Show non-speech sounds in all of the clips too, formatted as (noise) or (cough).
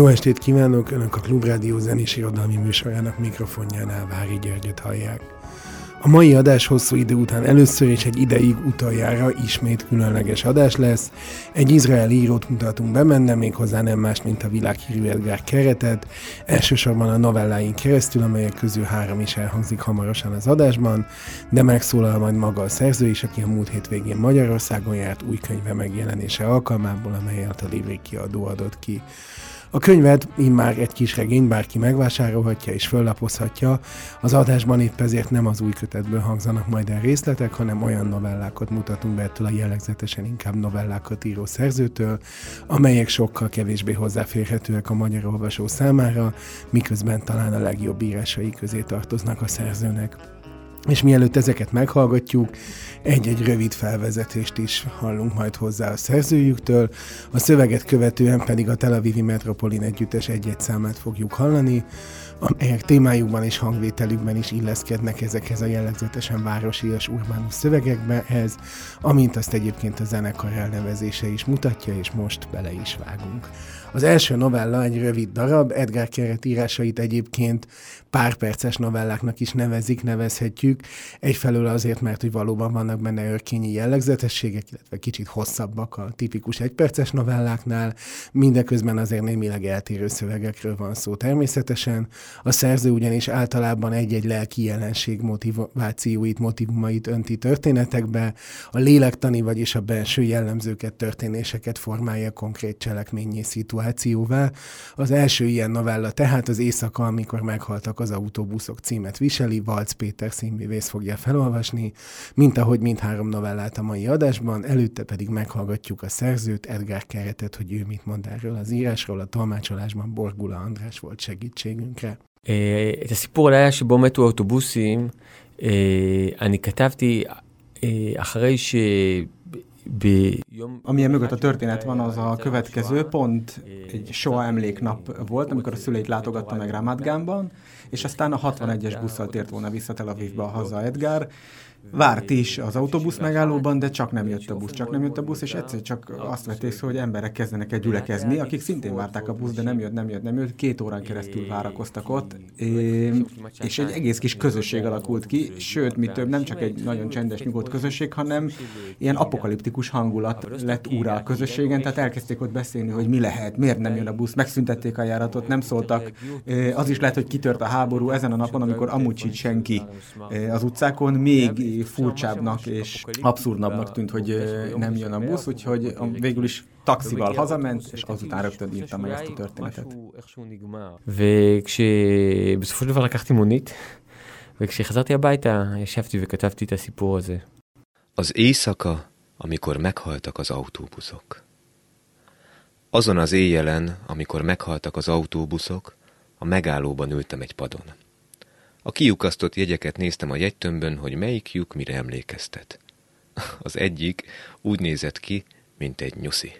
Jó estét kívánok! Önök a Klubrádió zenés irodalmi műsorának mikrofonjánál Vári Györgyöt hallják. A mai adás hosszú idő után először és egy ideig utoljára ismét különleges adás lesz. Egy izraeli írót mutatunk be menne, méghozzá nem más, mint a világhírű Edgar keretet, elsősorban a novelláink keresztül, amelyek közül három is elhangzik hamarosan az adásban, de megszólal majd maga a szerző is, aki a múlt hétvégén Magyarországon járt új könyve megjelenése alkalmából, amelyet a Livrik kiadó adott ki. A könyvet immár egy kis regény bárki megvásárolhatja és föllapozhatja, az adásban épp ezért nem az új kötetből hangzanak majd el részletek, hanem olyan novellákat mutatunk be ettől a jellegzetesen inkább novellákat író szerzőtől, amelyek sokkal kevésbé hozzáférhetőek a magyar olvasó számára, miközben talán a legjobb írásai közé tartoznak a szerzőnek. És mielőtt ezeket meghallgatjuk, egy-egy rövid felvezetést is hallunk majd hozzá a szerzőjüktől, a szöveget követően pedig a Tel Avivi Metropolin együttes egy-egy számát fogjuk hallani, amelyek témájukban és hangvételükben is illeszkednek ezekhez a jellegzetesen városias urbánus szövegekbehez, amint azt egyébként a zenekar elnevezése is mutatja, és most bele is vágunk. Az első novella egy rövid darab, Edgar Keret írásait egyébként pár perces novelláknak is nevezik, nevezhetjük. Egyfelől azért, mert hogy valóban vannak benne örkényi jellegzetességek, illetve kicsit hosszabbak a tipikus egyperces novelláknál, mindeközben azért némileg eltérő szövegekről van szó természetesen. A szerző ugyanis általában egy-egy lelki jelenség motivációit, motivumait önti történetekbe, a lélektani, vagyis a belső jellemzőket, történéseket formálja konkrét cselekményé szituációvá. Az első ilyen novella tehát az éjszaka, amikor meghaltak az autóbuszok címet viseli, Valc Péter színművész fogja felolvasni, mint ahogy mindhárom novellát a mai adásban, előtte pedig meghallgatjuk a szerzőt, Edgar Keretet, hogy ő mit mond erről az írásról, a tolmácsolásban Borgula András volt segítségünkre. את הסיפור על היה שבו מתו האוטובוסים, אני כתבתי אחרי ש... Amilyen mögött a történet van, az a következő, pont egy soha emléknap volt, amikor a szüleit látogatta meg Ramadgánban, és aztán a 61-es busszal tért volna vissza Tel Avivba haza Edgar, Várt is az autóbusz megállóban, de csak nem jött a busz, csak nem jött a busz, és egyszer csak azt vették hogy emberek kezdenek egy gyülekezni, akik szintén várták a busz, de nem jött, nem jött, nem jött, két órán keresztül várakoztak ott, és egy egész kis közösség alakult ki, sőt, mi több, nem csak egy nagyon csendes, nyugodt közösség, hanem ilyen apokaliptikus hangulat lett úrá a közösségen, tehát elkezdték ott beszélni, hogy mi lehet, miért nem jön a busz, megszüntették a járatot, nem szóltak. Az is lehet, hogy kitört a háború ezen a napon, amikor amúgy sincs senki az utcákon, még furcsábbnak és abszurdabbnak tűnt, hogy nem jön a busz, úgyhogy végül is taxival hazament, és azután rögtön írtam meg ezt a történetet. וכשבסופו של דבר לקחתי מונית, וכשחזרתי הביתה ישבתי וכתבתי את הסיפור הזה. Az éjszaka, amikor meghaltak az autóbuszok. Azon az éjjelen, amikor meghaltak az autóbuszok, a megállóban ültem egy padon. A kiukasztott jegyeket néztem a jegytömbön, hogy melyik lyuk mire emlékeztet. (laughs) Az egyik úgy nézett ki, mint egy nyuszi.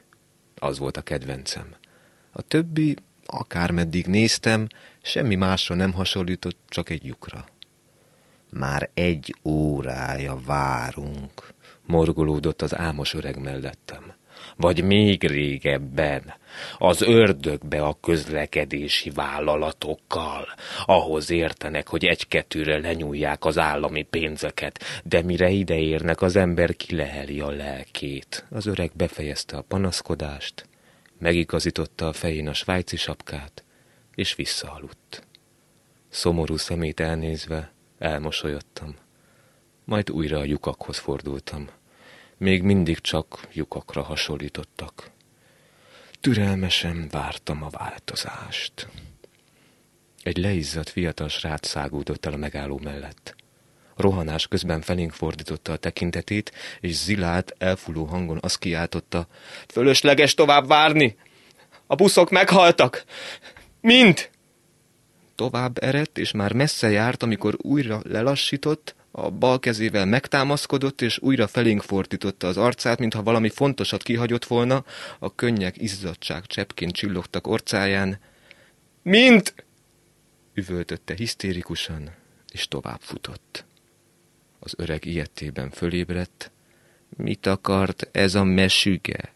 Az volt a kedvencem. A többi, akármeddig néztem, semmi másra nem hasonlított, csak egy lyukra. Már egy órája várunk, morgolódott az álmos öreg mellettem vagy még régebben, az ördögbe a közlekedési vállalatokkal. Ahhoz értenek, hogy egy-kettőre lenyúlják az állami pénzeket, de mire ideérnek, az ember kileheli a lelkét. Az öreg befejezte a panaszkodást, megigazította a fején a svájci sapkát, és visszaaludt. Szomorú szemét elnézve elmosolyodtam, majd újra a lyukakhoz fordultam még mindig csak lyukakra hasonlítottak. Türelmesen vártam a változást. Egy leizzadt fiatal srác szágúdott el a megálló mellett. Rohanás közben felénk fordította a tekintetét, és zilált, elfuló hangon azt kiáltotta, fölösleges tovább várni! A buszok meghaltak! Mind! Tovább eredt, és már messze járt, amikor újra lelassított, a bal kezével megtámaszkodott, és újra felénk fordította az arcát, mintha valami fontosat kihagyott volna, a könnyek izzadság cseppként csillogtak orcáján. Mind! üvöltötte hisztérikusan, és tovább futott. Az öreg ilyettében fölébredt. Mit akart ez a mesüge?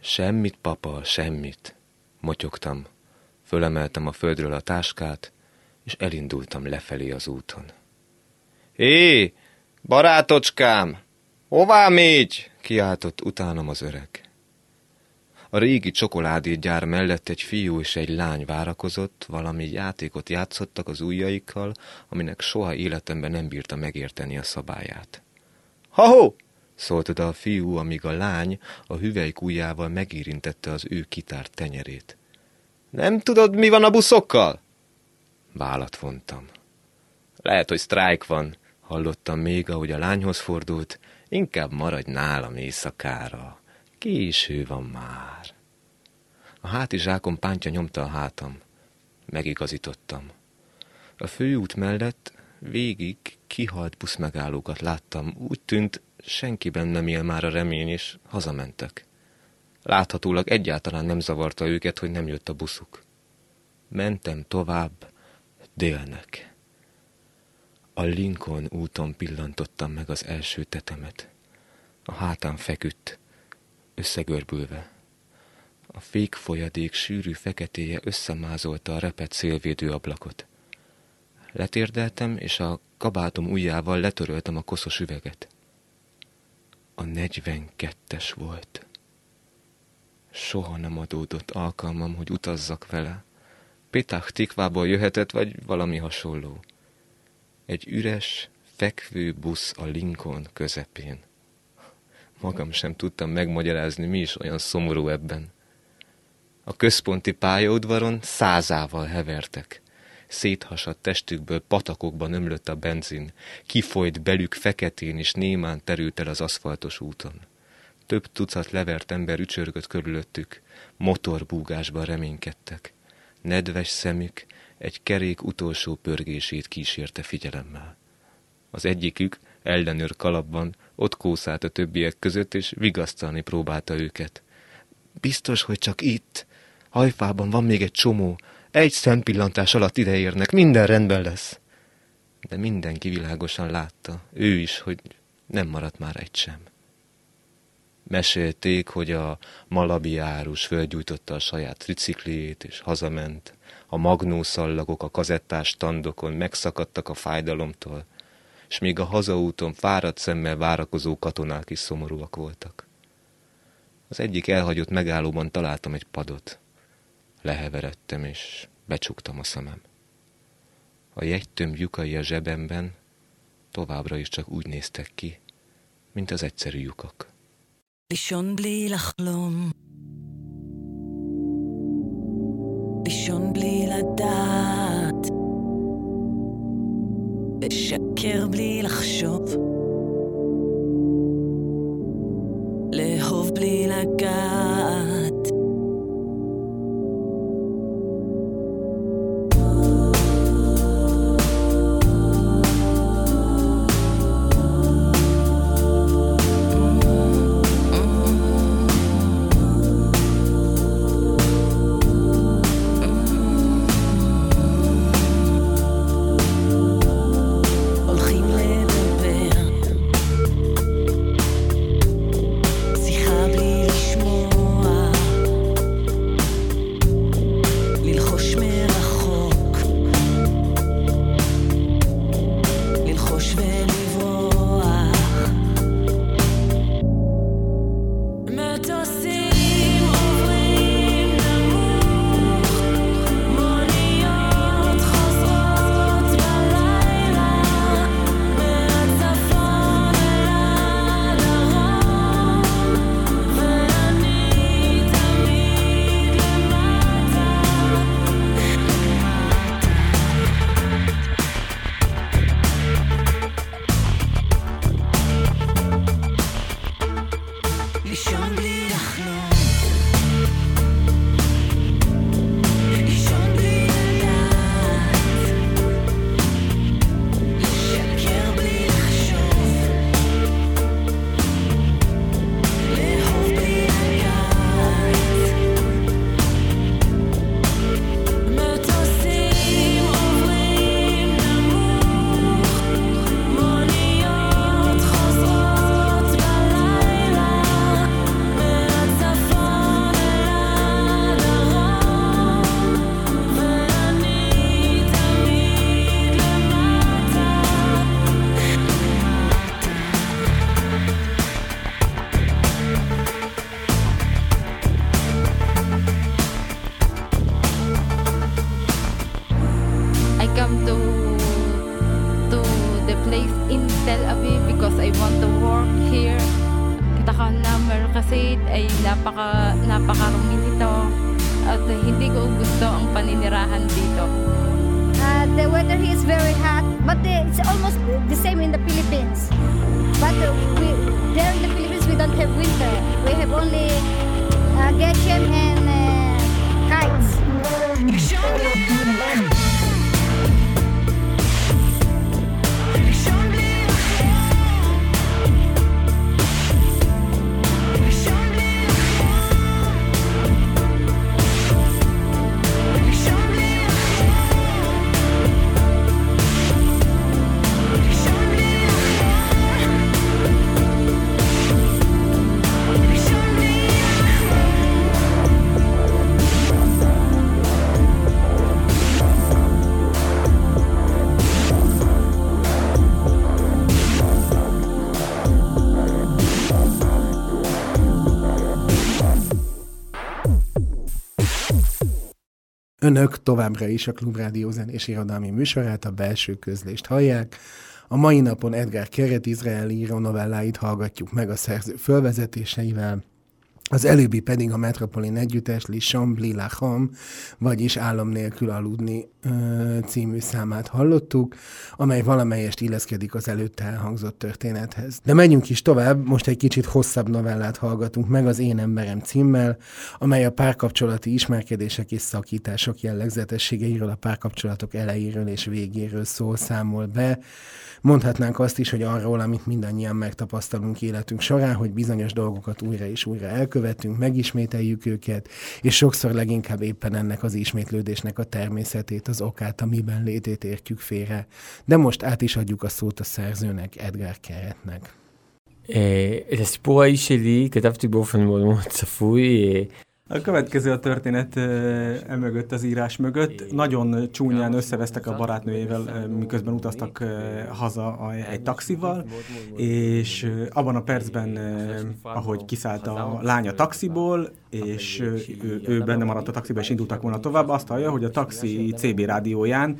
Semmit, papa, semmit, motyogtam. Fölemeltem a földről a táskát, és elindultam lefelé az úton. Hé, barátocskám, hová mégy? kiáltott utánam az öreg. A régi csokoládégyár mellett egy fiú és egy lány várakozott, valami játékot játszottak az ujjaikkal, aminek soha életemben nem bírta megérteni a szabályát. Ha-ho! szólt oda a fiú, amíg a lány a hüvelyk ujjával megérintette az ő kitárt tenyerét. Nem tudod, mi van a buszokkal? Vállat vontam. Lehet, hogy sztrájk van, hallottam még, ahogy a lányhoz fordult, inkább maradj nálam éjszakára. Késő van már. A hátizsákom pántja nyomta a hátam. Megigazítottam. A főút mellett végig kihalt buszmegállókat láttam. Úgy tűnt, senkiben nem él már a remény, és hazamentek. Láthatólag egyáltalán nem zavarta őket, hogy nem jött a buszuk. Mentem tovább, délnek. A Lincoln úton pillantottam meg az első tetemet. A hátán feküdt, összegörbülve. A fék folyadék sűrű feketéje összemázolta a repet szélvédő ablakot. Letérdeltem, és a kabátom ujjával letöröltem a koszos üveget. A negyvenkettes volt. Soha nem adódott alkalmam, hogy utazzak vele. Petach Tikvából jöhetett, vagy valami hasonló. Egy üres, fekvő busz a Lincoln közepén. Magam sem tudtam megmagyarázni, mi is olyan szomorú ebben. A központi pályaudvaron százával hevertek. Széthasadt testükből patakokban ömlött a benzin, kifolyt belük feketén és némán terült el az aszfaltos úton. Több tucat levert ember ücsörgött körülöttük, motorbúgásban reménykedtek. Nedves szemük egy kerék utolsó pörgését kísérte figyelemmel. Az egyikük, ellenőr kalapban, ott kószált a többiek között, és vigasztalni próbálta őket. Biztos, hogy csak itt. Hajfában van még egy csomó. Egy szempillantás alatt ideérnek, minden rendben lesz. De mindenki világosan látta, ő is, hogy nem maradt már egy sem. Mesélték, hogy a malabi árus fölgyújtotta a saját tricikliét, és hazament a magnószallagok a kazettás tandokon megszakadtak a fájdalomtól, és még a hazaúton fáradt szemmel várakozó katonák is szomorúak voltak. Az egyik elhagyott megállóban találtam egy padot. Leheveredtem, és becsuktam a szemem. A jegytömb lyukai a zsebemben továbbra is csak úgy néztek ki, mint az egyszerű lyukak. Bishon bli. לישון בלי לדעת, לשקר בלי לחשוב, לאהוב בלי לגעת. Önök továbbra is a Klubrádió zenés irodalmi műsorát, a belső közlést hallják. A mai napon Edgar Keret izraeli író novelláit hallgatjuk meg a szerző fölvezetéseivel, az előbbi pedig a Metropolin együttes Li Chambly Lacham, vagyis Állam nélkül aludni című számát hallottuk, amely valamelyest illeszkedik az előtte elhangzott történethez. De menjünk is tovább, most egy kicsit hosszabb novellát hallgatunk meg az Én emberem címmel, amely a párkapcsolati ismerkedések és szakítások jellegzetességeiről, a párkapcsolatok elejéről és végéről szól, számol be. Mondhatnánk azt is, hogy arról, amit mindannyian megtapasztalunk életünk során, hogy bizonyos dolgokat újra és újra elkövetünk, megismételjük őket, és sokszor leginkább éppen ennek az ismétlődésnek a természetét, az okát, amiben létét értjük félre. De most át is adjuk a szót a szerzőnek, Edgar Keretnek. את הסיפור האיש שלי כתבתי באופן מאוד מאוד צפוי. a következő a történet emögött, az írás mögött. Nagyon csúnyán összevesztek a barátnőjével, miközben utaztak haza egy taxival, és abban a percben, ahogy kiszállt a lánya taxiból, és ő, ő benne maradt a taxiba, és indultak volna tovább, azt hallja, hogy a taxi CB rádióján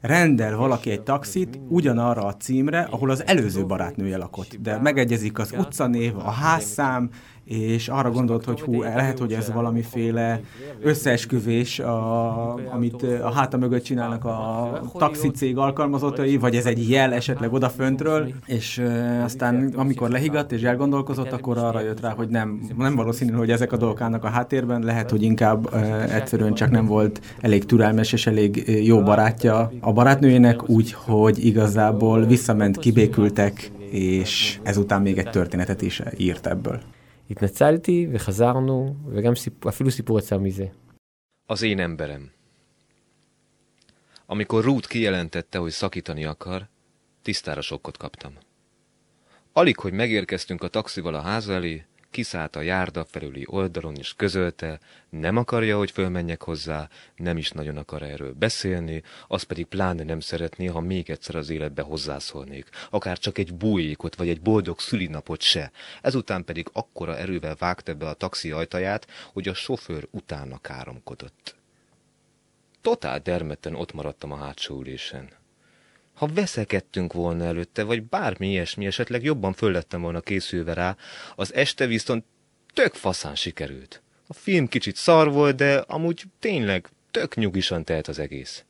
rendel valaki egy taxit ugyanarra a címre, ahol az előző barátnője lakott. De megegyezik az utcanév, a házszám, és arra gondolt, hogy hú, lehet, hogy ez valamiféle összeesküvés, a, amit a háta mögött csinálnak a taxicég alkalmazottai, vagy ez egy jel esetleg odaföntről, és aztán amikor lehigatt és elgondolkozott, akkor arra jött rá, hogy nem, nem valószínű, hogy ezek a dolgok állnak a háttérben, lehet, hogy inkább egyszerűen csak nem volt elég türelmes és elég jó barátja a barátnőjének, úgy, hogy igazából visszament, kibékültek, és ezután még egy történetet is írt ebből. התנצלתי וחזרנו, וגם סיפ... אפילו סיפור יצא מזה. Az én emberem. Amikor Ruth kijelentette, hogy szakítani akar, tisztára sokkot kaptam. Alig, hogy megérkeztünk a taxival a ház elé, kiszállt a járda felüli oldalon és közölte, nem akarja, hogy fölmenjek hozzá, nem is nagyon akar erről beszélni, az pedig pláne nem szeretné, ha még egyszer az életbe hozzászólnék, akár csak egy bújékot vagy egy boldog szülinapot se. Ezután pedig akkora erővel vágta be a taxi ajtaját, hogy a sofőr utána káromkodott. Totál dermedten ott maradtam a hátsó ülésen. Ha veszekedtünk volna előtte, vagy bármi ilyesmi, esetleg jobban föllettem volna készülve rá, az este viszont tök faszán sikerült. A film kicsit szar volt, de amúgy tényleg tök nyugisan telt az egész.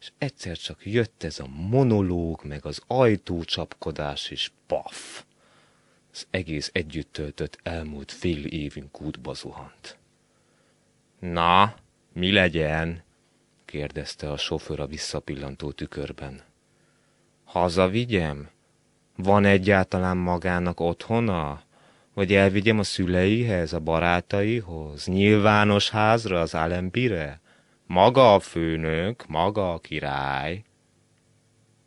És egyszer csak jött ez a monológ, meg az ajtócsapkodás, és paf! Az egész együtt töltött elmúlt fél évünk útba zuhant. Na, mi legyen? kérdezte a sofőr a visszapillantó tükörben. Hazavigyem? Van egyáltalán magának otthona? Vagy elvigyem a szüleihez, a barátaihoz, nyilvános házra, az Alempire? Maga a főnök, maga a király.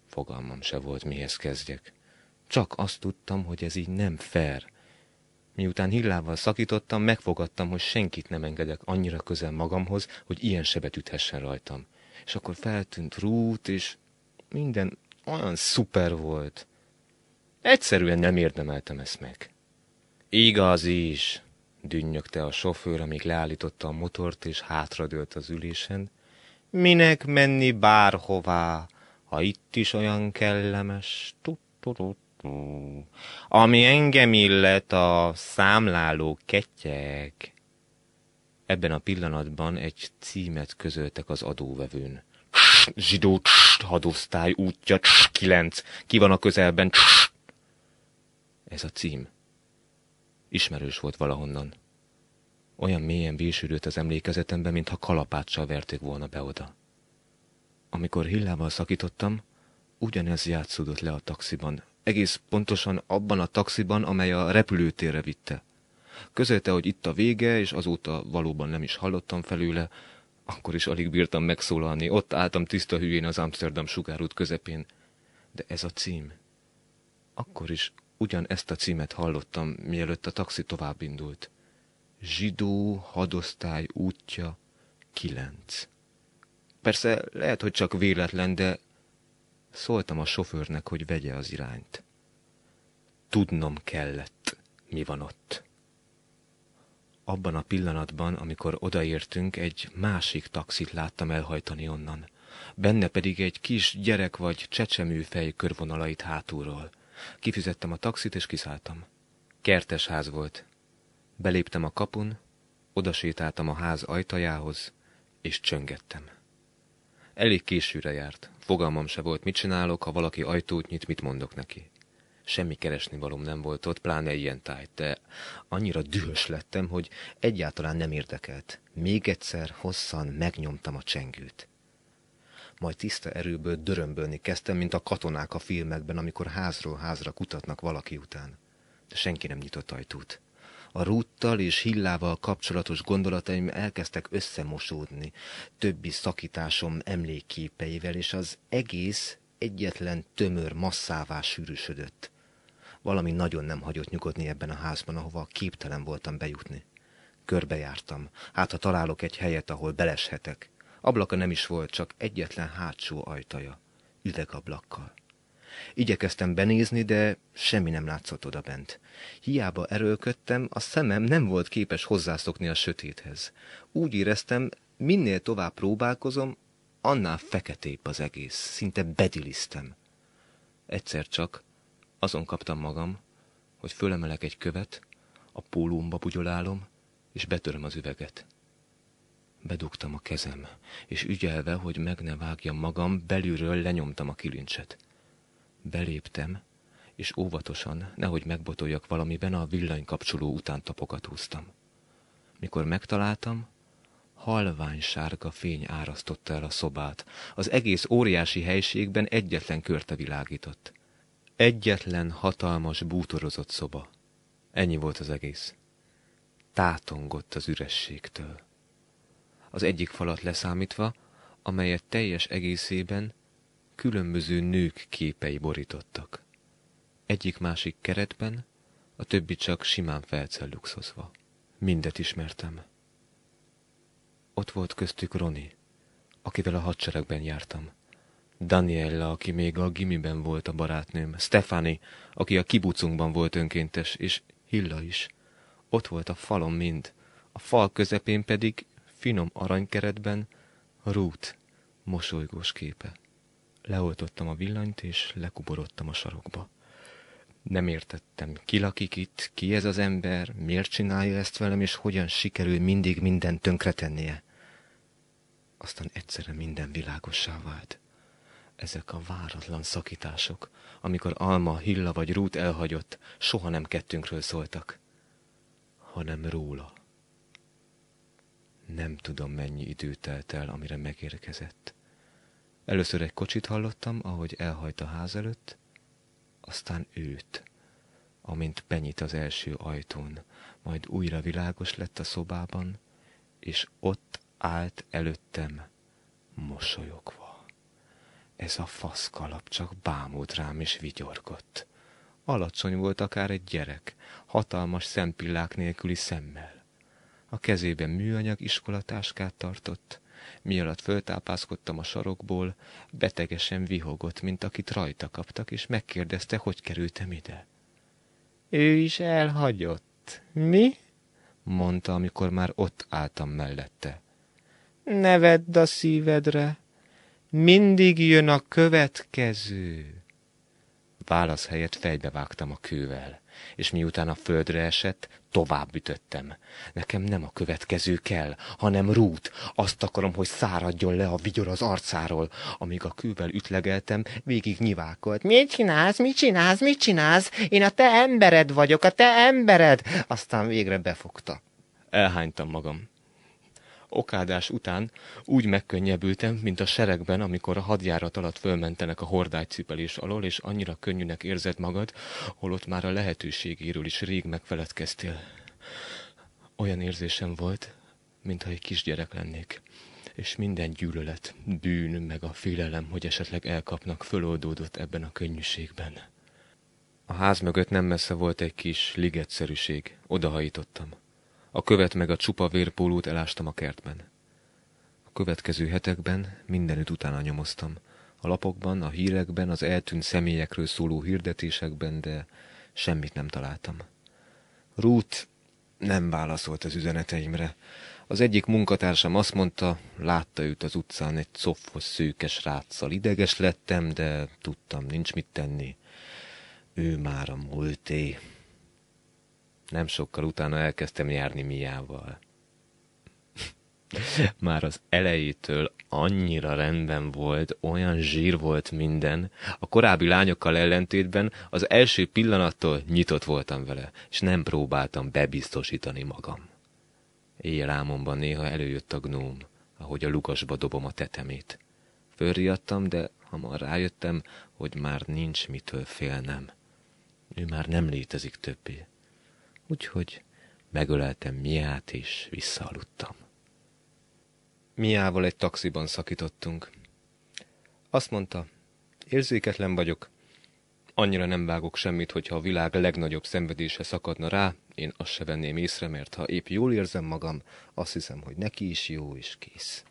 Fogalmam se volt, mihez kezdjek. Csak azt tudtam, hogy ez így nem fair. Miután hillával szakítottam, megfogadtam, hogy senkit nem engedek annyira közel magamhoz, hogy ilyen sebet üthessen rajtam. És akkor feltűnt rút, és minden olyan szuper volt. Egyszerűen nem érdemeltem ezt meg. Igaz is, dünnyögte a sofőr, amíg leállította a motort és hátradőlt az ülésen. Minek menni bárhová, ha itt is olyan kellemes? Tut, tut, Ami engem illet a számláló ketyeg. Ebben a pillanatban egy címet közöltek az adóvevőn. Zsidó hadosztály útja kilenc. Ki van a közelben? Ez a cím. Ismerős volt valahonnan. Olyan mélyen bésülült az emlékezetembe, mintha kalapáccsal verték volna be oda. Amikor Hillával szakítottam, ugyanez játszódott le a taxiban. Egész pontosan abban a taxiban, amely a repülőtérre vitte. Közölte, hogy itt a vége, és azóta valóban nem is hallottam felőle, akkor is alig bírtam megszólalni. Ott álltam tiszta hülyén az Amsterdam sugárút közepén. De ez a cím. Akkor is ugyan ezt a címet hallottam, mielőtt a taxi tovább indult. Zsidó hadosztály útja kilenc. Persze lehet, hogy csak véletlen, de szóltam a sofőrnek, hogy vegye az irányt. Tudnom kellett, mi van ott. Abban a pillanatban, amikor odaértünk, egy másik taxit láttam elhajtani onnan. Benne pedig egy kis gyerek vagy csecsemőfej körvonalait hátulról. Kifizettem a taxit, és kiszálltam. Kertes ház volt. Beléptem a kapun, odasétáltam a ház ajtajához, és csöngettem. Elég későre járt. Fogalmam se volt, mit csinálok, ha valaki ajtót nyit, mit mondok neki. Semmi keresni valóm nem volt ott, pláne ilyen tájt, de annyira dühös lettem, hogy egyáltalán nem érdekelt. Még egyszer hosszan megnyomtam a csengőt. Majd tiszta erőből dörömbölni kezdtem, mint a katonák a filmekben, amikor házról házra kutatnak valaki után. De senki nem nyitott ajtót. A rúttal és hillával kapcsolatos gondolataim elkezdtek összemosódni, többi szakításom emlékképeivel, és az egész egyetlen tömör masszává sűrűsödött. Valami nagyon nem hagyott nyugodni ebben a házban, ahova képtelen voltam bejutni. Körbejártam, hát ha találok egy helyet, ahol beleshetek. Ablaka nem is volt, csak egyetlen hátsó ajtaja, üvegablakkal. Igyekeztem benézni, de semmi nem látszott oda bent. Hiába erőlködtem, a szemem nem volt képes hozzászokni a sötéthez. Úgy éreztem, minél tovább próbálkozom, annál feketébb az egész, szinte bedilisztem. Egyszer csak azon kaptam magam, hogy fölemelek egy követ, a pólómba bugyolálom, és betöröm az üveget. Bedugtam a kezem, és ügyelve, hogy meg ne vágjam magam, belülről lenyomtam a kilincset. Beléptem, és óvatosan, nehogy megbotoljak valamiben, a villanykapcsoló után húztam. Mikor megtaláltam, halvány sárga fény árasztotta el a szobát. Az egész óriási helységben egyetlen körte világított. Egyetlen hatalmas bútorozott szoba. Ennyi volt az egész. Tátongott az ürességtől. Az egyik falat leszámítva, amelyet teljes egészében különböző nők képei borítottak. Egyik-másik keretben, a többi csak simán felcelluxozva. Mindet ismertem. Ott volt köztük Roni, akivel a hadseregben jártam. Daniella, aki még a gimiben volt a barátnőm. Stefani, aki a kibucunkban volt önkéntes, és Hilla is. Ott volt a falon mind. A fal közepén pedig, finom aranykeretben, Ruth mosolygós képe. Leoltottam a villanyt, és lekuborodtam a sarokba. Nem értettem, ki lakik itt, ki ez az ember, miért csinálja ezt velem, és hogyan sikerül mindig minden tönkretennie. Aztán egyszerre minden világossá vált. Ezek a váratlan szakítások, amikor Alma, Hilla vagy Rút elhagyott, soha nem kettőnkről szóltak, hanem róla. Nem tudom, mennyi idő telt el, amire megérkezett. Először egy kocsit hallottam, ahogy elhajt a ház előtt, aztán őt, amint benyit az első ajtón, majd újra világos lett a szobában, és ott állt előttem, mosolyogva. Ez a faszkalap csak bámult rám és vigyorgott. Alacsony volt akár egy gyerek, hatalmas szempillák nélküli szemmel. A kezében műanyag iskolatáskát tartott, mi alatt föltápászkodtam a sarokból, betegesen vihogott, mint akit rajta kaptak, és megkérdezte, hogy kerültem ide. Ő is elhagyott. Mi? mondta, amikor már ott álltam mellette. Ne vedd a szívedre, mindig jön a következő. Válasz helyett fejbevágtam a kővel, és miután a földre esett, tovább ütöttem. Nekem nem a következő kell, hanem rút. Azt akarom, hogy száradjon le a vigyor az arcáról. Amíg a kővel ütlegeltem, végig nyivákolt. Mit csinálsz, mit csinálsz, mit csinálsz? Én a te embered vagyok, a te embered! Aztán végre befogta. Elhánytam magam. Okádás után úgy megkönnyebbültem, mint a seregben, amikor a hadjárat alatt fölmentenek a hordágycipelés alól, és annyira könnyűnek érzed magad, holott már a lehetőségéről is rég megfeledkeztél. Olyan érzésem volt, mintha egy kisgyerek lennék, és minden gyűlölet, bűn, meg a félelem, hogy esetleg elkapnak, föloldódott ebben a könnyűségben. A ház mögött nem messze volt egy kis ligetszerűség, odahajítottam. A követ meg a csupa vérpólót elástam a kertben. A következő hetekben mindenütt utána nyomoztam. A lapokban, a hírekben, az eltűnt személyekről szóló hirdetésekben, de semmit nem találtam. Ruth nem válaszolt az üzeneteimre. Az egyik munkatársam azt mondta, látta őt az utcán egy coffos szőkes ráccal. Ideges lettem, de tudtam, nincs mit tenni. Ő már a múlté. Nem sokkal utána elkezdtem járni Miával. (laughs) Már az elejétől annyira rendben volt, olyan zsír volt minden, a korábbi lányokkal ellentétben az első pillanattól nyitott voltam vele, és nem próbáltam bebiztosítani magam. Éjjel álmomban néha előjött a gnóm, ahogy a lukasba dobom a tetemét. Fölriadtam, de hamar rájöttem, hogy már nincs mitől félnem. Ő már nem létezik többé úgyhogy megöleltem Miát, és visszaaludtam. Miával egy taxiban szakítottunk. Azt mondta, érzéketlen vagyok, annyira nem vágok semmit, hogyha a világ legnagyobb szenvedése szakadna rá, én azt se venném észre, mert ha épp jól érzem magam, azt hiszem, hogy neki is jó, és kész.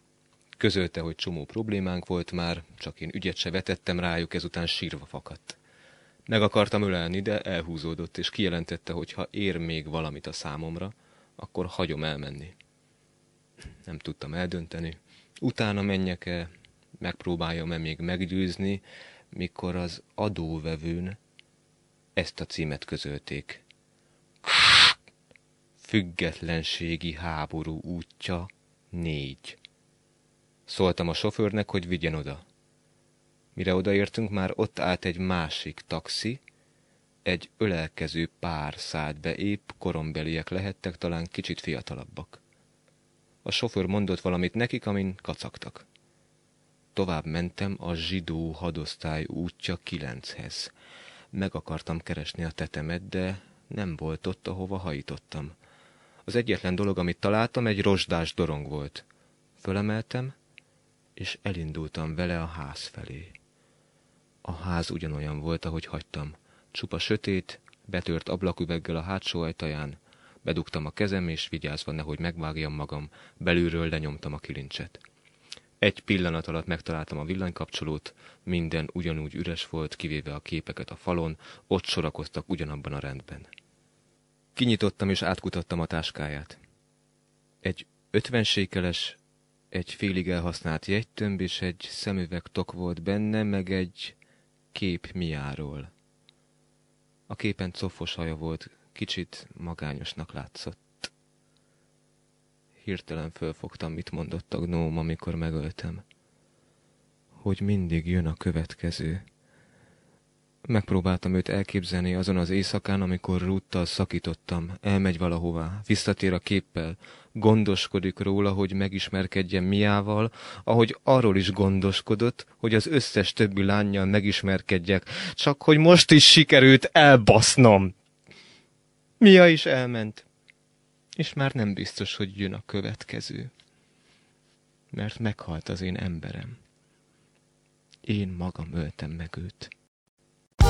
Közölte, hogy csomó problémánk volt már, csak én ügyet se vetettem rájuk, ezután sírva fakadt. Meg akartam ölelni, de elhúzódott, és kijelentette, hogy ha ér még valamit a számomra, akkor hagyom elmenni. Nem tudtam eldönteni. Utána menjek-e, megpróbáljam-e még meggyőzni, mikor az adóvevőn ezt a címet közölték. Függetlenségi háború útja négy. Szóltam a sofőrnek, hogy vigyen oda. Mire odaértünk, már ott állt egy másik taxi, egy ölelkező pár szállt be, épp korombeliek lehettek, talán kicsit fiatalabbak. A sofőr mondott valamit nekik, amin kacagtak. Tovább mentem a zsidó hadosztály útja kilenchez. Meg akartam keresni a tetemet, de nem volt ott, ahova hajítottam. Az egyetlen dolog, amit találtam, egy rozsdás dorong volt. Fölemeltem, és elindultam vele a ház felé. A ház ugyanolyan volt, ahogy hagytam. Csupa sötét, betört ablaküveggel a hátsó ajtaján. Bedugtam a kezem, és vigyázva nehogy megvágjam magam, belülről lenyomtam a kilincset. Egy pillanat alatt megtaláltam a villanykapcsolót, minden ugyanúgy üres volt, kivéve a képeket a falon, ott sorakoztak ugyanabban a rendben. Kinyitottam és átkutattam a táskáját. Egy ötvensékeles, egy félig elhasznált jegytömb és egy szemüvegtok volt benne, meg egy kép Miáról. A képen cofos haja volt, kicsit magányosnak látszott. Hirtelen fölfogtam, mit mondott a gnóm, amikor megöltem. Hogy mindig jön a következő. Megpróbáltam őt elképzelni azon az éjszakán, amikor rúttal szakítottam. Elmegy valahová, visszatér a képpel, gondoskodik róla, hogy megismerkedjen Miával, ahogy arról is gondoskodott, hogy az összes többi lányjal megismerkedjek, csak hogy most is sikerült elbasznom. Mia is elment, és már nem biztos, hogy jön a következő. Mert meghalt az én emberem. Én magam öltem meg őt. A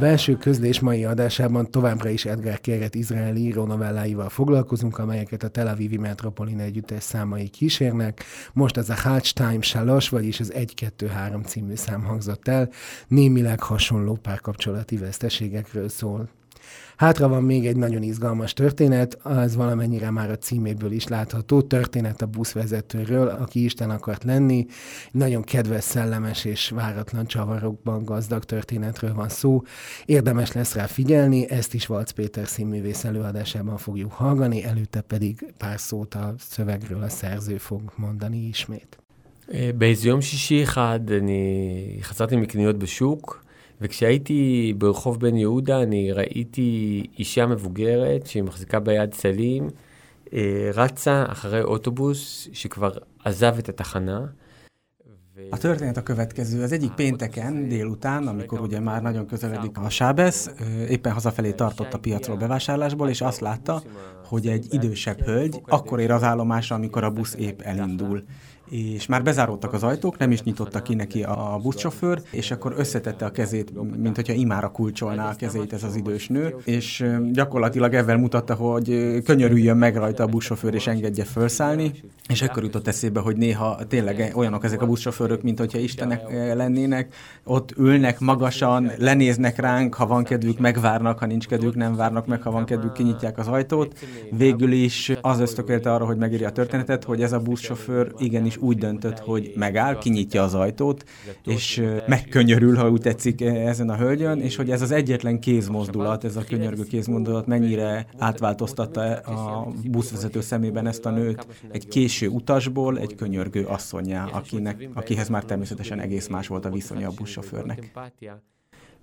belső közlés mai adásában továbbra is Edgar Keret izraeli író novelláival foglalkozunk, amelyeket a Tel Avivi Metropolin együttes számai kísérnek. Most az a Halchtime Salos, vagyis az 1-2-3 című szám hangzott el, némileg hasonló párkapcsolati veszteségekről szól. Hátra van még egy nagyon izgalmas történet, az valamennyire már a címéből is látható, történet a buszvezetőről, aki Isten akart lenni. Nagyon kedves, szellemes és váratlan csavarokban gazdag történetről van szó. Érdemes lesz rá figyelni, ezt is Valc Péter színművész előadásában fogjuk hallani, előtte pedig pár szót a szövegről a szerző fog mondani ismét. באיזה יום שישי אחד אני חזרתי מקניות בשוק, וכשהייתי ברחוב בן יהודה אני ראיתי אישה מבוגרת שהיא מחזיקה ביד סלים, רצה אחרי אוטובוס שכבר עזב את התחנה. A történet a következő. Az egyik pénteken délután, amikor ugye már nagyon közeledik a sábesz, éppen hazafelé tartott a piacról bevásárlásból, és azt látta, hogy egy idősebb hölgy akkor ér az állomásra, amikor a busz épp elindul és már bezáródtak az ajtók, nem is nyitotta ki neki a buszsofőr, és akkor összetette a kezét, mint hogyha imára kulcsolná a kezét ez az idős nő, és gyakorlatilag ezzel mutatta, hogy könyörüljön meg rajta a buszsofőr, és engedje felszállni, és akkor jutott eszébe, hogy néha tényleg olyanok ezek a buszsofőrök, mint hogyha istenek lennének, ott ülnek magasan, lenéznek ránk, ha van kedvük, megvárnak, ha nincs kedvük, nem várnak meg, ha van kedvük, kinyitják az ajtót. Végül is az ösztökélte arra, hogy megírja a történetet, hogy ez a buszsofőr igenis úgy döntött, hogy megáll, kinyitja az ajtót, és megkönyörül, ha úgy tetszik, ezen a hölgyön, és hogy ez az egyetlen kézmozdulat, ez a könyörgő kézmozdulat mennyire átváltoztatta a buszvezető szemében ezt a nőt egy késő utasból egy könyörgő asszonyá, akinek, akihez már természetesen egész más volt a viszonya a buszsofőrnek.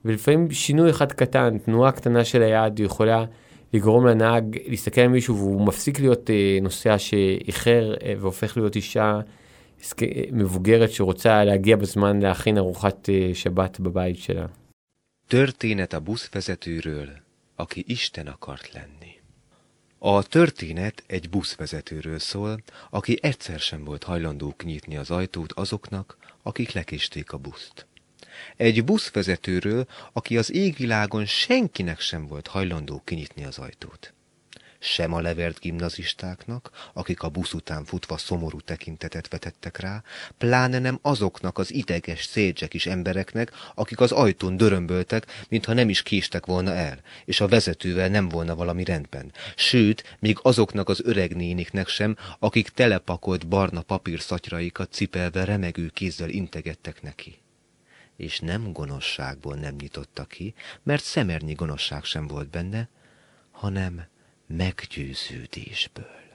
ולפעמים שינוי אחד קטן, תנועה קטנה של היד יכולה לגרום לנהג להסתכל על מישהו והוא מפסיק להיות נוסע שאיחר והופך להיות אישה מבוגרת שרוצה להגיע בזמן להכין ארוחת שבת בבית שלה. Történet a buszvezetőről, aki Isten akart lenni. A történet egy buszvezetőről szól, aki egyszer sem volt hajlandó kinyitni az ajtót azoknak, akik lekésték a buszt. Egy buszvezetőről, aki az égvilágon senkinek sem volt hajlandó kinyitni az ajtót sem a levert gimnazistáknak, akik a busz után futva szomorú tekintetet vetettek rá, pláne nem azoknak az ideges, szédzsek is embereknek, akik az ajtón dörömböltek, mintha nem is késtek volna el, és a vezetővel nem volna valami rendben. Sőt, még azoknak az öreg néniknek sem, akik telepakolt barna papírszatyraikat cipelve remegő kézzel integettek neki és nem gonoszságból nem nyitotta ki, mert szemernyi gonoszság sem volt benne, hanem meggyőződésből.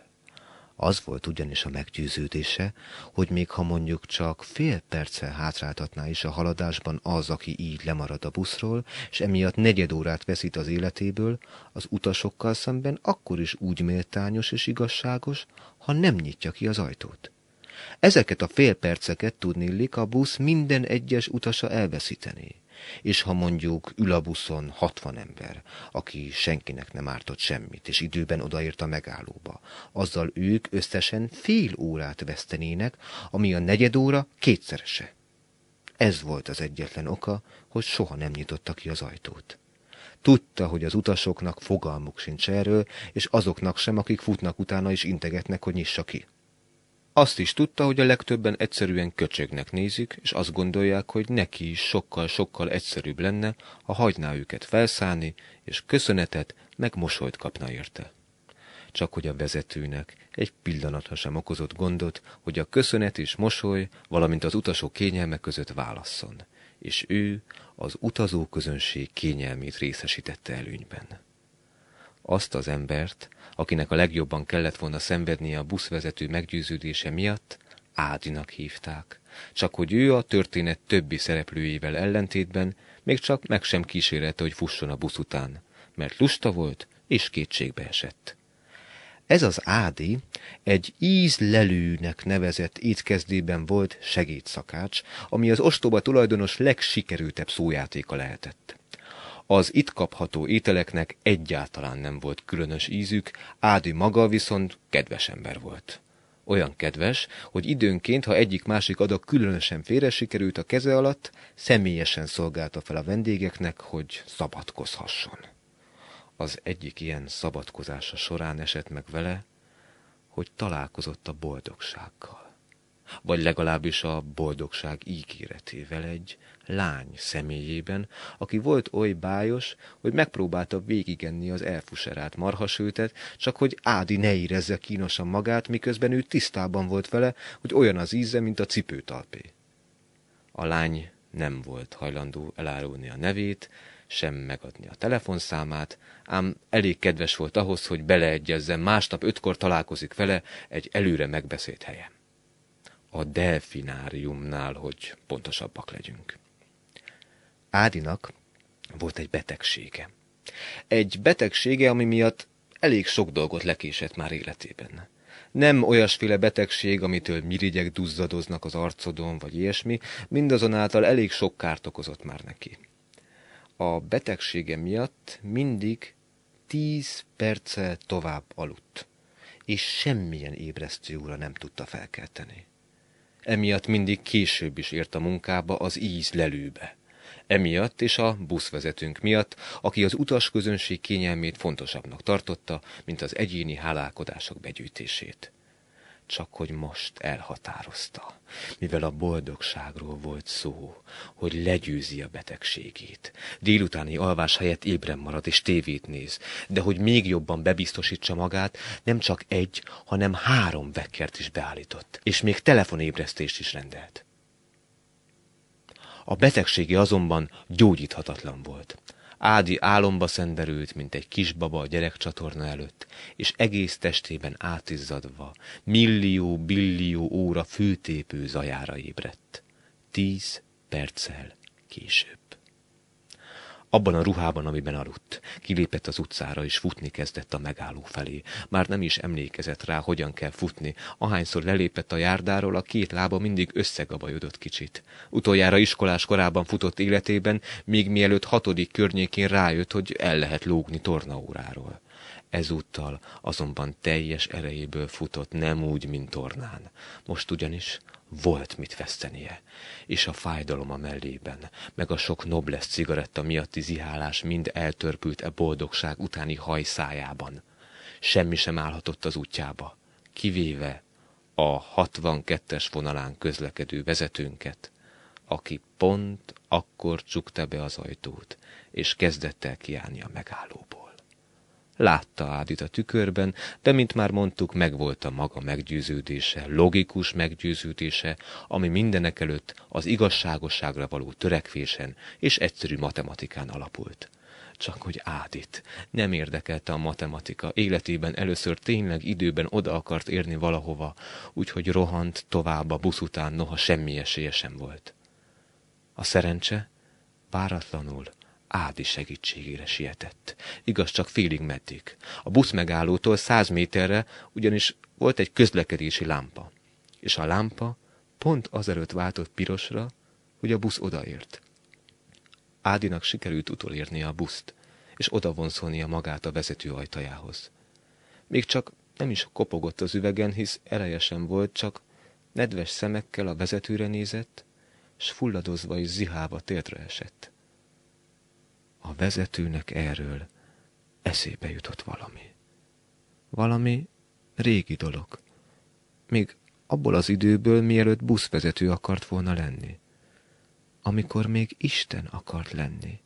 Az volt ugyanis a meggyőződése, hogy még ha mondjuk csak fél perccel hátráltatná is a haladásban az, aki így lemarad a buszról, és emiatt negyed órát veszít az életéből, az utasokkal szemben akkor is úgy méltányos és igazságos, ha nem nyitja ki az ajtót. Ezeket a fél perceket tudnillik a busz minden egyes utasa elveszítené és ha mondjuk ül a buszon 60 ember, aki senkinek nem ártott semmit, és időben odaért a megállóba, azzal ők összesen fél órát vesztenének, ami a negyed óra kétszerese. Ez volt az egyetlen oka, hogy soha nem nyitotta ki az ajtót. Tudta, hogy az utasoknak fogalmuk sincs erről, és azoknak sem, akik futnak utána és integetnek, hogy nyissa ki. Azt is tudta, hogy a legtöbben egyszerűen köcsögnek nézik, és azt gondolják, hogy neki is sokkal-sokkal egyszerűbb lenne, ha hagyná őket felszállni, és köszönetet, meg mosolyt kapna érte. Csak hogy a vezetőnek egy pillanatra sem okozott gondot, hogy a köszönet és mosoly, valamint az utasok kényelme között válasszon, és ő az utazó közönség kényelmét részesítette előnyben. Azt az embert, akinek a legjobban kellett volna szenvednie a buszvezető meggyőződése miatt, Ádinak hívták. Csak hogy ő a történet többi szereplőjével ellentétben még csak meg sem kísérelte, hogy fusson a busz után, mert lusta volt és kétségbe esett. Ez az Ádi egy ízlelőnek nevezett étkezdében volt segédszakács, ami az ostoba tulajdonos legsikerültebb szójátéka lehetett. Az itt kapható ételeknek egyáltalán nem volt különös ízük, Ádi maga viszont kedves ember volt. Olyan kedves, hogy időnként, ha egyik-másik adag különösen félre sikerült a keze alatt, személyesen szolgálta fel a vendégeknek, hogy szabadkozhasson. Az egyik ilyen szabadkozása során esett meg vele, hogy találkozott a boldogsággal vagy legalábbis a boldogság ígéretével egy lány személyében, aki volt oly bájos, hogy megpróbálta végigenni az elfuserált marhasőtet, csak hogy Ádi ne érezze kínosan magát, miközben ő tisztában volt vele, hogy olyan az íze, mint a cipőtalpé. A lány nem volt hajlandó elárulni a nevét, sem megadni a telefonszámát, ám elég kedves volt ahhoz, hogy beleegyezzen, másnap ötkor találkozik vele egy előre megbeszélt helyen a delfináriumnál, hogy pontosabbak legyünk. Ádinak volt egy betegsége. Egy betegsége, ami miatt elég sok dolgot lekésett már életében. Nem olyasféle betegség, amitől mirigyek duzzadoznak az arcodon, vagy ilyesmi, mindazonáltal elég sok kárt okozott már neki. A betegsége miatt mindig tíz perccel tovább aludt, és semmilyen ébresztő óra nem tudta felkelteni. Emiatt mindig később is ért a munkába az íz lelőbe. Emiatt és a buszvezetőnk miatt, aki az utasközönség kényelmét fontosabbnak tartotta, mint az egyéni hálálkodások begyűjtését csak hogy most elhatározta, mivel a boldogságról volt szó, hogy legyőzi a betegségét. Délutáni alvás helyett ébren marad és tévét néz, de hogy még jobban bebiztosítsa magát, nem csak egy, hanem három vekkert is beállított, és még telefonébresztést is rendelt. A betegsége azonban gyógyíthatatlan volt. Ádi álomba szenderült, mint egy kisbaba a gyerekcsatorna előtt, és egész testében átizzadva, millió-billió óra főtépő zajára ébredt. Tíz perccel később abban a ruhában, amiben aludt. Kilépett az utcára, és futni kezdett a megálló felé. Már nem is emlékezett rá, hogyan kell futni. Ahányszor lelépett a járdáról, a két lába mindig összegabajodott kicsit. Utoljára iskolás korában futott életében, még mielőtt hatodik környékén rájött, hogy el lehet lógni tornaóráról. Ezúttal azonban teljes erejéből futott, nem úgy, mint tornán. Most ugyanis volt mit vesztenie, és a fájdalom a mellében, meg a sok nobles cigaretta miatti zihálás mind eltörpült e boldogság utáni hajszájában. Semmi sem állhatott az útjába, kivéve a 62-es vonalán közlekedő vezetőnket, aki pont akkor csukta be az ajtót, és kezdett el kiállni a megállóból. Látta Ádit a tükörben, de mint már mondtuk, megvolt a maga meggyőződése, logikus meggyőződése, ami mindenek előtt az igazságosságra való törekvésen és egyszerű matematikán alapult. Csak hogy Ádit nem érdekelte a matematika, életében először tényleg időben oda akart érni valahova, úgyhogy rohant tovább a busz után, noha semmi esélye sem volt. A szerencse váratlanul Ádi segítségére sietett. Igaz, csak félig meddig. A busz megállótól száz méterre ugyanis volt egy közlekedési lámpa. És a lámpa pont azelőtt váltott pirosra, hogy a busz odaért. Ádinak sikerült utolérnie a buszt, és odavonszolnia magát a vezető ajtajához. Még csak nem is kopogott az üvegen, hisz erejesen volt, csak nedves szemekkel a vezetőre nézett, s fulladozva és zihálva tértre esett. A vezetőnek erről eszébe jutott valami. Valami régi dolog. Még abból az időből, mielőtt buszvezető akart volna lenni. Amikor még Isten akart lenni.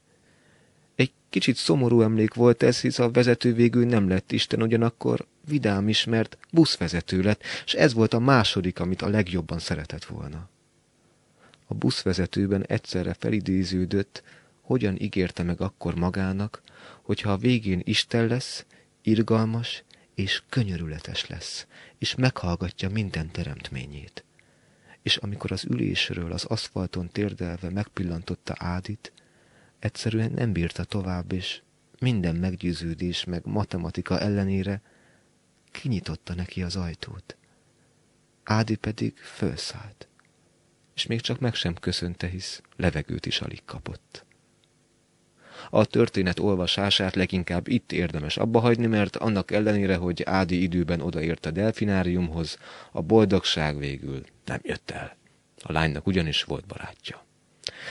Egy kicsit szomorú emlék volt ez, hisz a vezető végül nem lett Isten, ugyanakkor vidám is, mert buszvezető lett, és ez volt a második, amit a legjobban szeretett volna. A buszvezetőben egyszerre felidéződött, hogyan ígérte meg akkor magának, hogyha a végén Isten lesz, irgalmas és könyörületes lesz, és meghallgatja minden teremtményét. És amikor az ülésről az aszfalton térdelve megpillantotta Ádit, egyszerűen nem bírta tovább, és minden meggyőződés meg matematika ellenére kinyitotta neki az ajtót. Ádi pedig fölszállt, és még csak meg sem köszönte, hisz levegőt is alig kapott. A történet olvasását leginkább itt érdemes abba hagyni, mert annak ellenére, hogy Ádi időben odaért a delfináriumhoz, a boldogság végül nem jött el. A lánynak ugyanis volt barátja.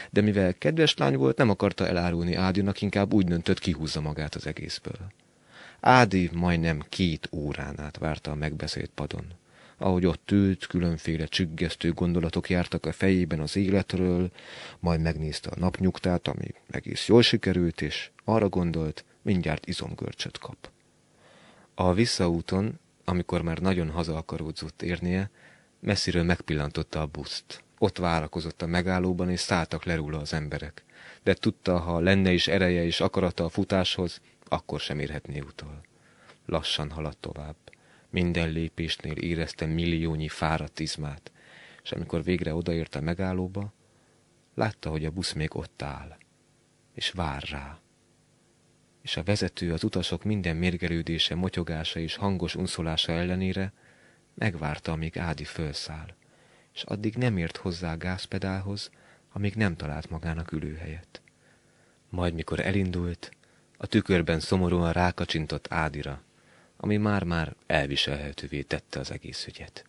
De mivel kedves lány volt, nem akarta elárulni Ádinak, inkább úgy döntött, kihúzza magát az egészből. Ádi majdnem két órán át várta a megbeszélt padon. Ahogy ott ült, különféle csüggesztő gondolatok jártak a fejében az életről, majd megnézte a napnyugtát, ami egész jól sikerült, és arra gondolt, mindjárt izomgörcsöt kap. A visszaúton, amikor már nagyon haza akaródzott érnie, messziről megpillantotta a buszt. Ott várakozott a megállóban, és szálltak le róla az emberek. De tudta, ha lenne is ereje és akarata a futáshoz, akkor sem érhetné utol. Lassan haladt tovább. Minden lépésnél érezte milliónyi fáradt izmát, és amikor végre odaért a megállóba, látta, hogy a busz még ott áll, és vár rá. És a vezető az utasok minden mérgelődése, motyogása és hangos unszolása ellenére megvárta, amíg Ádi fölszáll, és addig nem ért hozzá a gázpedálhoz, amíg nem talált magának ülőhelyet. Majd mikor elindult, a tükörben szomorúan rákacsintott Ádira, ami már-már elviselhetővé tette az egész ügyet.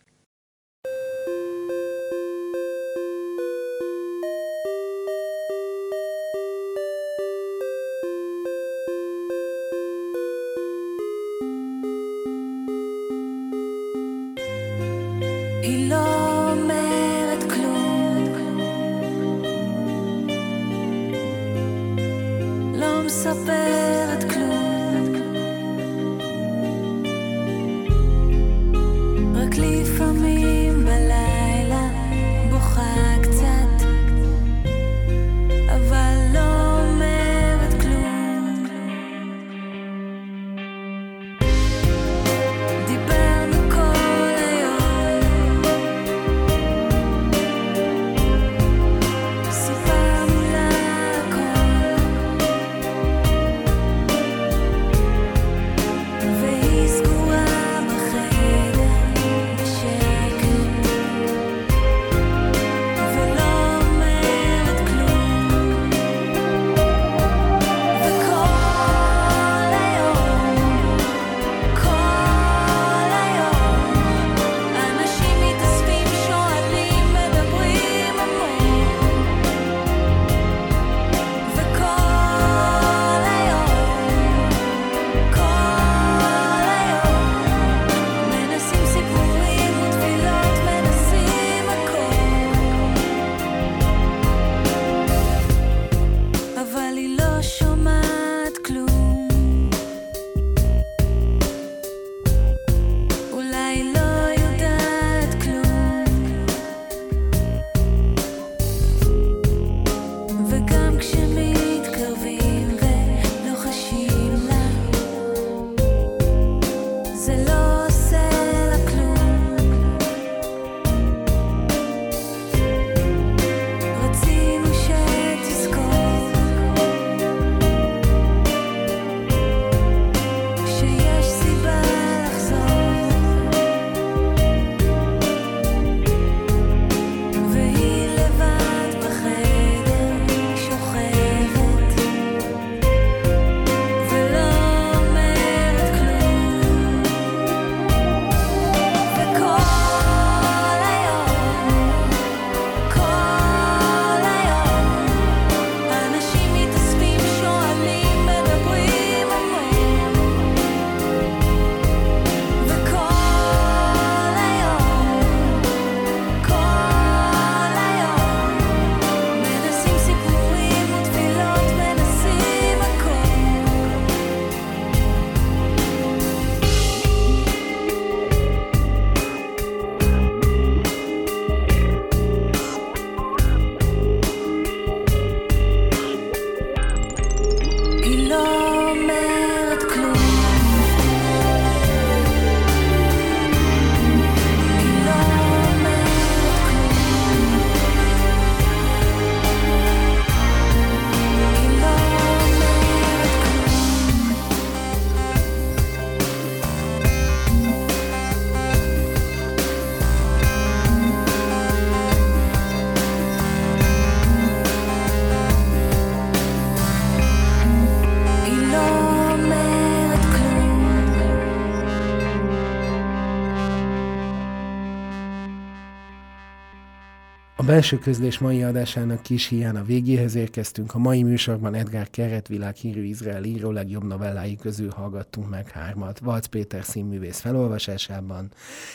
Belső közlés mai adásának kis hián a végéhez érkeztünk. A mai műsorban Edgar Keret világhírű izrael író legjobb novellái közül hallgattunk meg hármat. Valc Péter színművész felolvasásában,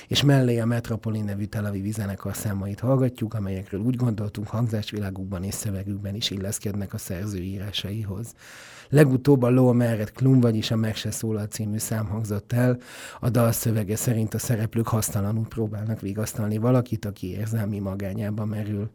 és mellé a Metropoli nevű Tel Aviv zenekar számait hallgatjuk, amelyekről úgy gondoltunk hangzásvilágukban és szövegükben is illeszkednek a szerző írásaihoz. Legutóbb a Ló Meret Klum, vagyis a Meg se szólal című szám hangzott el. A dal szövege szerint a szereplők hasztalanul próbálnak vigasztalni valakit, aki érzelmi magányába merül. you.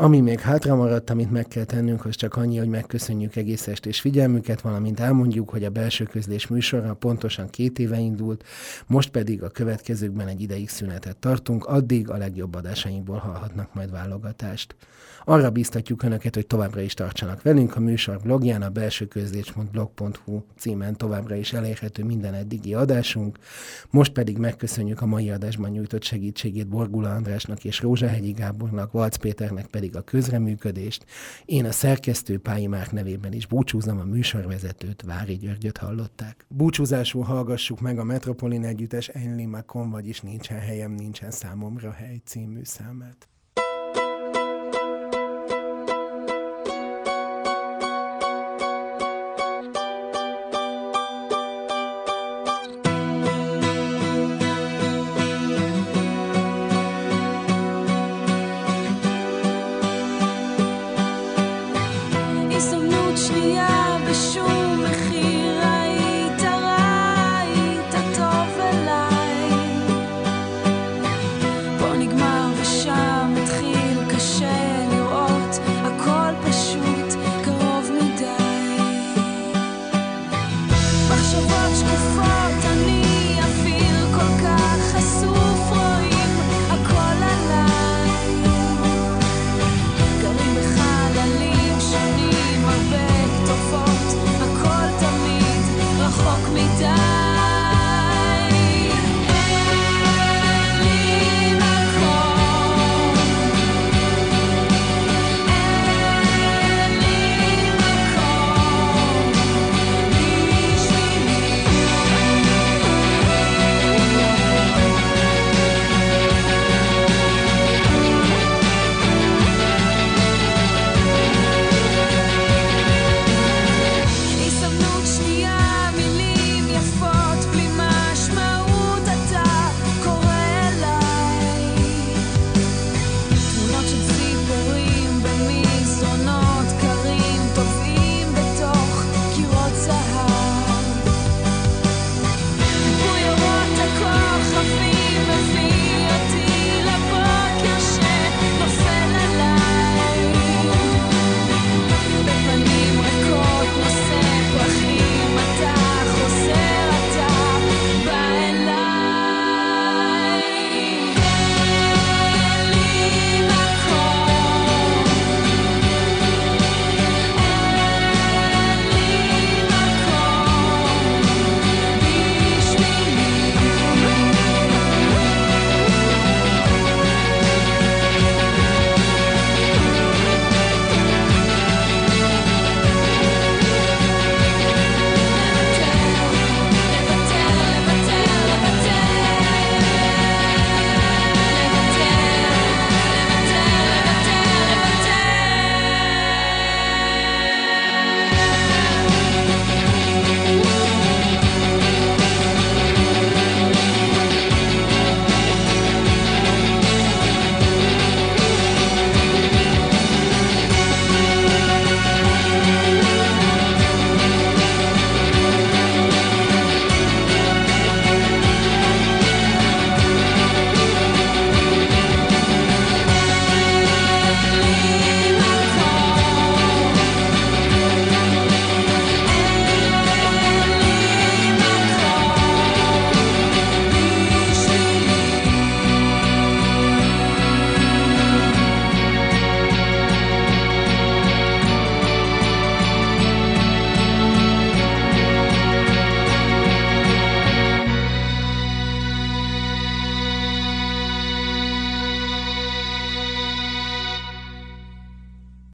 Ami még hátra maradt, amit meg kell tennünk, az csak annyi, hogy megköszönjük egész estés figyelmüket, valamint elmondjuk, hogy a belső közlés műsora pontosan két éve indult, most pedig a következőkben egy ideig szünetet tartunk, addig a legjobb adásainkból hallhatnak majd válogatást. Arra biztatjuk Önöket, hogy továbbra is tartsanak velünk. A műsor blogján a belső közlés.blog.hu címen továbbra is elérhető minden eddigi adásunk. Most pedig megköszönjük a mai adásban nyújtott segítségét Borgula Andrásnak és Rózsahegyi Gábornak, Valc Péternek pedig a közreműködést. Én a szerkesztő Pályi Márk nevében is búcsúzom a műsorvezetőt, Vári Györgyöt hallották. Búcsúzásul hallgassuk meg a Metropolin együttes Enli Makon, vagyis Nincsen helyem, nincsen számomra hely című számát.